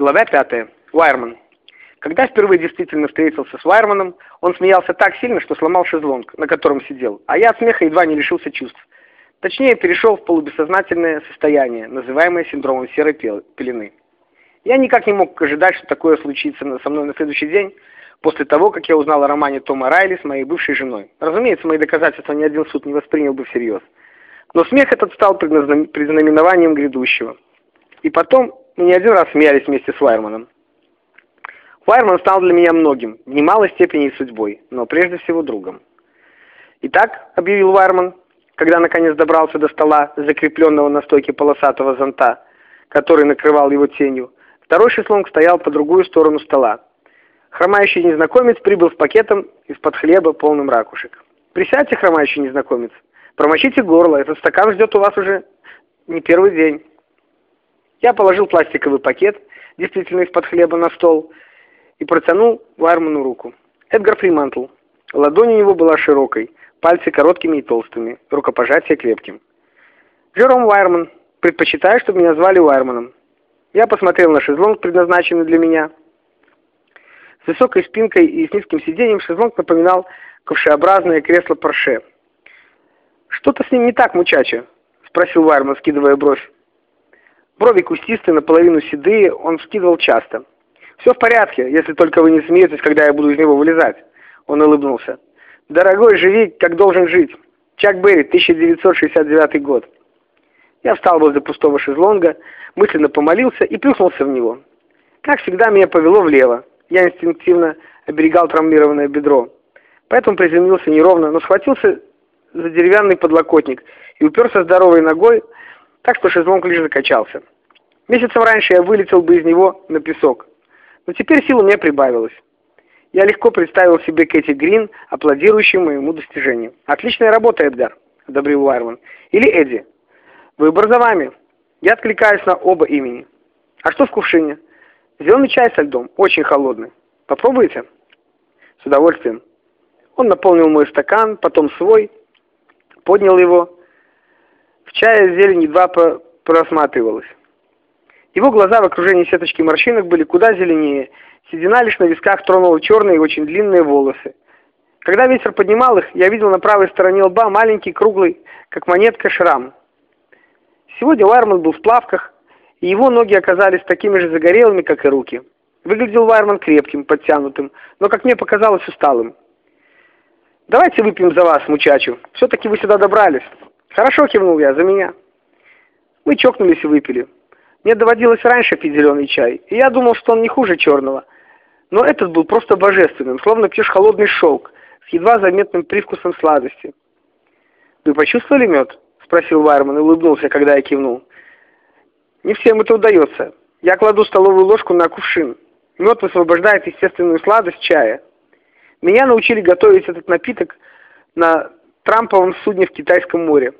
Глава 5. Уайерман. Когда впервые действительно встретился с Уайерманом, он смеялся так сильно, что сломал шезлонг, на котором сидел, а я от смеха едва не лишился чувств. Точнее, перешел в полубессознательное состояние, называемое синдромом серой пелены. Я никак не мог ожидать, что такое случится со мной на следующий день, после того, как я узнал о романе Тома Райли с моей бывшей женой. Разумеется, мои доказательства ни один суд не воспринял бы всерьез. Но смех этот стал предзнаменованием грядущего. И потом мы не один раз смеялись вместе с Вайерманом. Вайерман стал для меня многим, в немалой степени и судьбой, но прежде всего другом. «Итак», — объявил Вайерман, когда наконец добрался до стола, закрепленного на стойке полосатого зонта, который накрывал его тенью, второй шезлонг стоял по другую сторону стола. Хромающий незнакомец прибыл с пакетом из-под хлеба, полным ракушек. «Присядьте, хромающий незнакомец», Промочите горло, этот стакан ждет у вас уже не первый день. Я положил пластиковый пакет, действительно из-под хлеба, на стол и протянул Вайерману руку. Эдгар Фримантл. Ладонь у него была широкой, пальцы короткими и толстыми, рукопожатие крепким. Джером Вайерман. Предпочитаю, чтобы меня звали Вайерманом. Я посмотрел на шезлонг, предназначенный для меня. С высокой спинкой и с низким сиденьем шезлонг напоминал ковшеобразное кресло Порше. «Что-то с ним не так, мучачо?» — спросил Вайерман, скидывая бровь. Брови кустистые, наполовину седые, он скидывал часто. «Все в порядке, если только вы не смеетесь, когда я буду из него вылезать». Он улыбнулся. «Дорогой, живи, как должен жить. Чак Берри, 1969 год». Я встал возле пустого шезлонга, мысленно помолился и плюхнулся в него. Как всегда, меня повело влево. Я инстинктивно оберегал травмированное бедро. Поэтому приземлился неровно, но схватился за деревянный подлокотник и уперся здоровой ногой, так что шезлонг лишь закачался. Месяцем раньше я вылетел бы из него на песок, но теперь сил у меня прибавилось. Я легко представил себе Кэти Грин, аплодирующую моему достижению. «Отличная работа, Эдгар», — одобрил Уайрман. «Или Эдди. Выбор за вами. Я откликаюсь на оба имени. А что в кувшине? Зеленый чай со льдом, очень холодный. Попробуете?» «С удовольствием». Он наполнил мой стакан, потом свой, поднял его. В чае зелень едва просматривалась. Его глаза в окружении сеточки морщинок были куда зеленее. Седина лишь на висках тронула черные и очень длинные волосы. Когда ветер поднимал их, я видел на правой стороне лба маленький, круглый, как монетка, шрам. Сегодня Вайерман был в плавках, и его ноги оказались такими же загорелыми, как и руки. Выглядел Вайерман крепким, подтянутым, но, как мне показалось, усталым. «Давайте выпьем за вас, мучачу. Все-таки вы сюда добрались». «Хорошо», — кивнул я, — «за меня». Мы чокнулись и выпили. Мне доводилось раньше пить зеленый чай, и я думал, что он не хуже черного. Но этот был просто божественным, словно пьешь холодный шелк, с едва заметным привкусом сладости. «Вы почувствовали мед?» — спросил Вайерман и улыбнулся, когда я кивнул. «Не всем это удается. Я кладу столовую ложку на кувшин. Мед высвобождает естественную сладость чая». Меня научили готовить этот напиток на трамповом судне в Китайском море.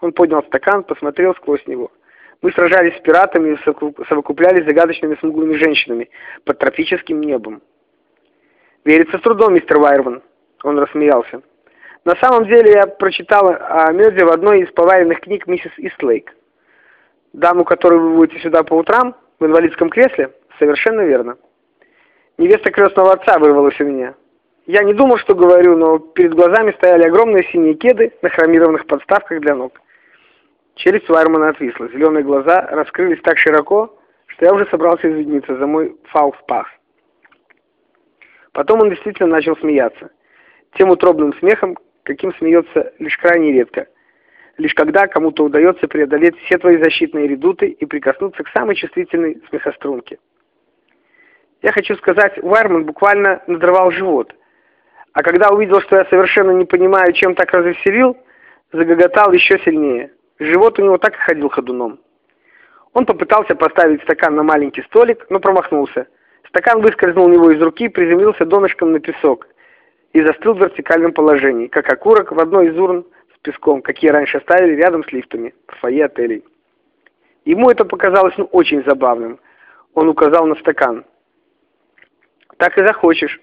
Он поднял стакан, посмотрел сквозь него. Мы сражались с пиратами и совокуплялись загадочными смуглыми женщинами под тропическим небом. «Верится с трудом, мистер Вайерман», — он рассмеялся. «На самом деле я прочитал о меде в одной из поваренных книг миссис Истлейк. Даму, которую вы будете сюда по утрам, в инвалидском кресле? Совершенно верно. Невеста крестного отца вырвалась у меня. Я не думал, что говорю, но перед глазами стояли огромные синие кеды на хромированных подставках для ног. Челюсть Вайермана отвисла, зеленые глаза раскрылись так широко, что я уже собрался извиниться за мой фауст-пас. Потом он действительно начал смеяться. Тем утробным смехом, каким смеется лишь крайне редко. Лишь когда кому-то удается преодолеть все твои защитные редуты и прикоснуться к самой чувствительной смехострунке. Я хочу сказать, Вайерман буквально надрывал живот – а когда увидел, что я совершенно не понимаю, чем так развеселил, загоготал еще сильнее. Живот у него так и ходил ходуном. Он попытался поставить стакан на маленький столик, но промахнулся. Стакан выскользнул у него из руки, приземлился донышком на песок и застыл в вертикальном положении, как окурок в одной из урн с песком, какие раньше ставили рядом с лифтами в фойе отелей. Ему это показалось ну, очень забавным. Он указал на стакан. «Так и захочешь»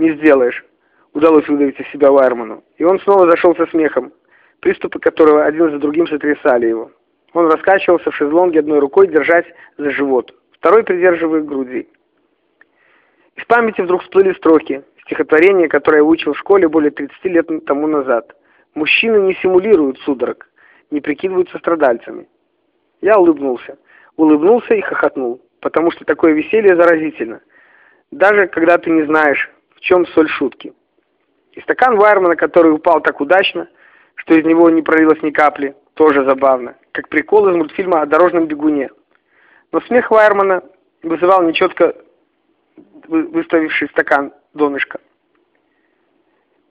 не сделаешь», — удалось выдавить из себя Вайерману. И он снова зашел со смехом, приступы которого один за другим сотрясали его. Он раскачивался в шезлонге одной рукой, держась за живот, второй придерживая груди. Из памяти вдруг всплыли строки, стихотворения, которое я учил в школе более 30 лет тому назад. «Мужчины не симулируют судорог, не прикидываются страдальцами». Я улыбнулся. Улыбнулся и хохотнул, потому что такое веселье заразительно. Даже когда ты не знаешь, чем соль шутки. И стакан Вайермана, который упал так удачно, что из него не пролилось ни капли, тоже забавно, как прикол из мультфильма о дорожном бегуне. Но смех Вайермана вызывал нечетко выставивший стакан донышко.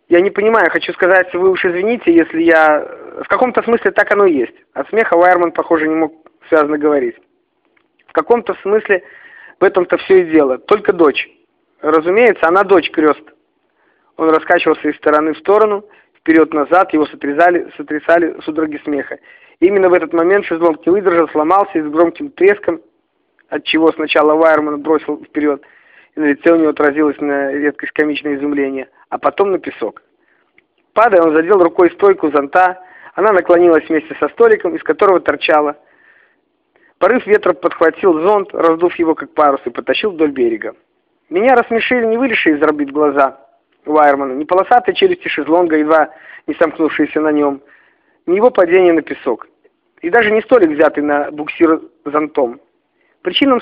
Я не понимаю, хочу сказать, вы уж извините, если я... В каком-то смысле так оно и есть. От смеха Вайерман, похоже, не мог связано говорить. В каком-то смысле в этом-то все и дело. Только дочь. Разумеется, она дочь Крёст. Он раскачивался из стороны в сторону, вперед-назад, его сотрясали, сотрясали судороги смеха. Именно в этот момент шезлонг не выдержал, сломался и с громким треском, от чего сначала Вайерман бросил вперед, и на лице у него отразилось на редкость комичное изумление, а потом на песок. Падая, он задел рукой стойку зонта, она наклонилась вместе со столиком, из которого торчала. Порыв ветра подхватил зонт, раздув его как парус, и потащил вдоль берега. Меня рассмешили не вылезшие из орбит глаза Вайермана, не полосатые челюсти шезлонга, едва не сомкнувшиеся на нем, не его падение на песок, и даже не столик, взятый на буксир зонтом. Причином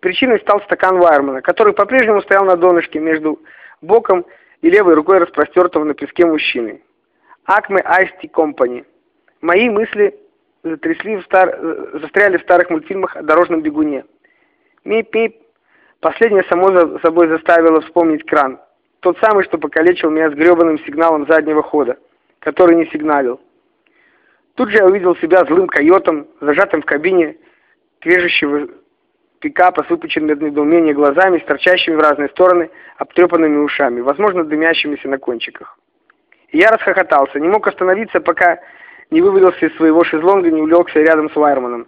Причиной стал стакан Вайермана, который по-прежнему стоял на донышке между боком и левой рукой распростертого на песке мужчины. Ice Tea Company. Мои мысли затрясли в стар... застряли в старых мультфильмах о дорожном бегуне. Мип-мип. Последнее само за собой заставило вспомнить кран. Тот самый, что покалечил меня с гребаным сигналом заднего хода, который не сигналил. Тут же я увидел себя злым койотом, зажатым в кабине, крежущего пикапа с выпученными от недоумения глазами, с торчащими в разные стороны, обтрепанными ушами, возможно, дымящимися на кончиках. И я расхохотался, не мог остановиться, пока не вывалился из своего шезлонга, не улегся рядом с Вайерманом.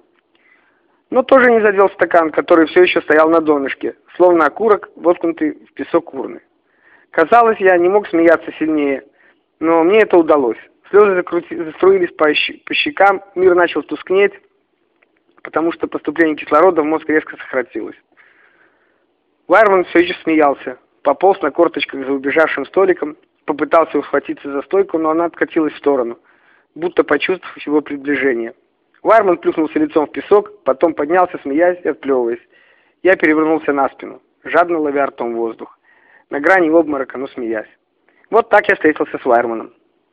Но тоже не задел стакан, который все еще стоял на донышке, словно окурок, воткнутый в песок урны. Казалось, я не мог смеяться сильнее, но мне это удалось. Слезы закрути... заструились по, щ... по щекам, мир начал тускнеть, потому что поступление кислорода в мозг резко сократилось. Вайерман все еще смеялся, пополз на корточках за убежавшим столиком, попытался ухватиться за стойку, но она откатилась в сторону, будто почувствовав его приближение. Вайерман плюхнулся лицом в песок, потом поднялся, смеясь и отплевываясь. Я перевернулся на спину, жадно ловя ртом воздух. На грани обморока, но смеясь. Вот так я встретился с Вайерманом.